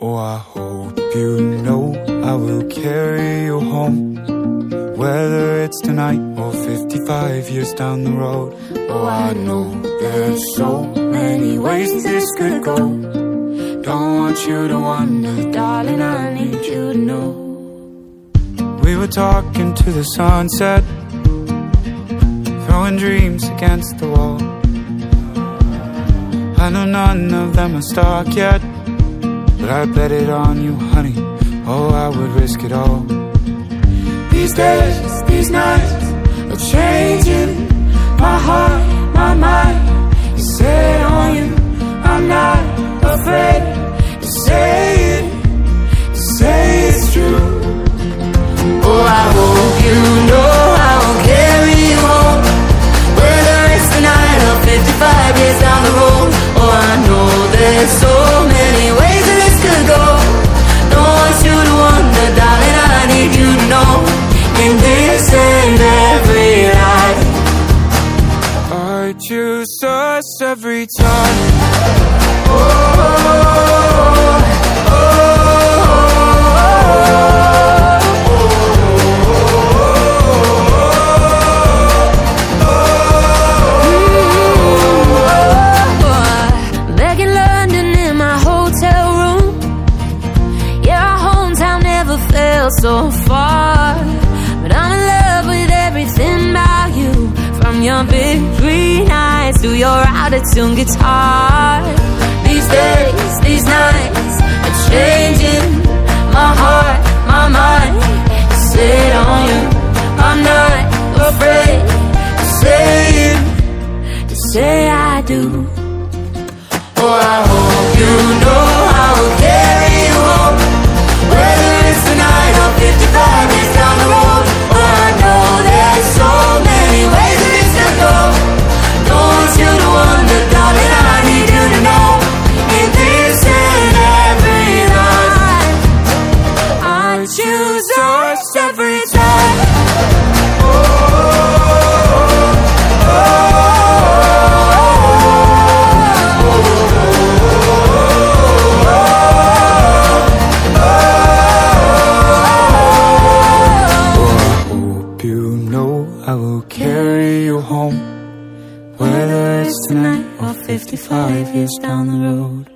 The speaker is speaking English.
Oh, I hope you know I will carry you home. Whether it's tonight or 55 years down the road. Oh, I know there's so many ways this could go. Don't want you to wonder, darling, I need you to know. We were talking to the sunset, throwing dreams against the wall. I know none of them are stuck yet. But I bet it on you, honey. Oh, I would risk it all. These days, these nights are changing In this and every life, I choose us every time. Your big green eyes to your out of tune guitar. These days, these nights are changing my heart, my mind. Sit on you. I'm not afraid to say it, to say I do. Oh, I hope you know I will I will carry you home. Whether it's tonight or 55 years down the road.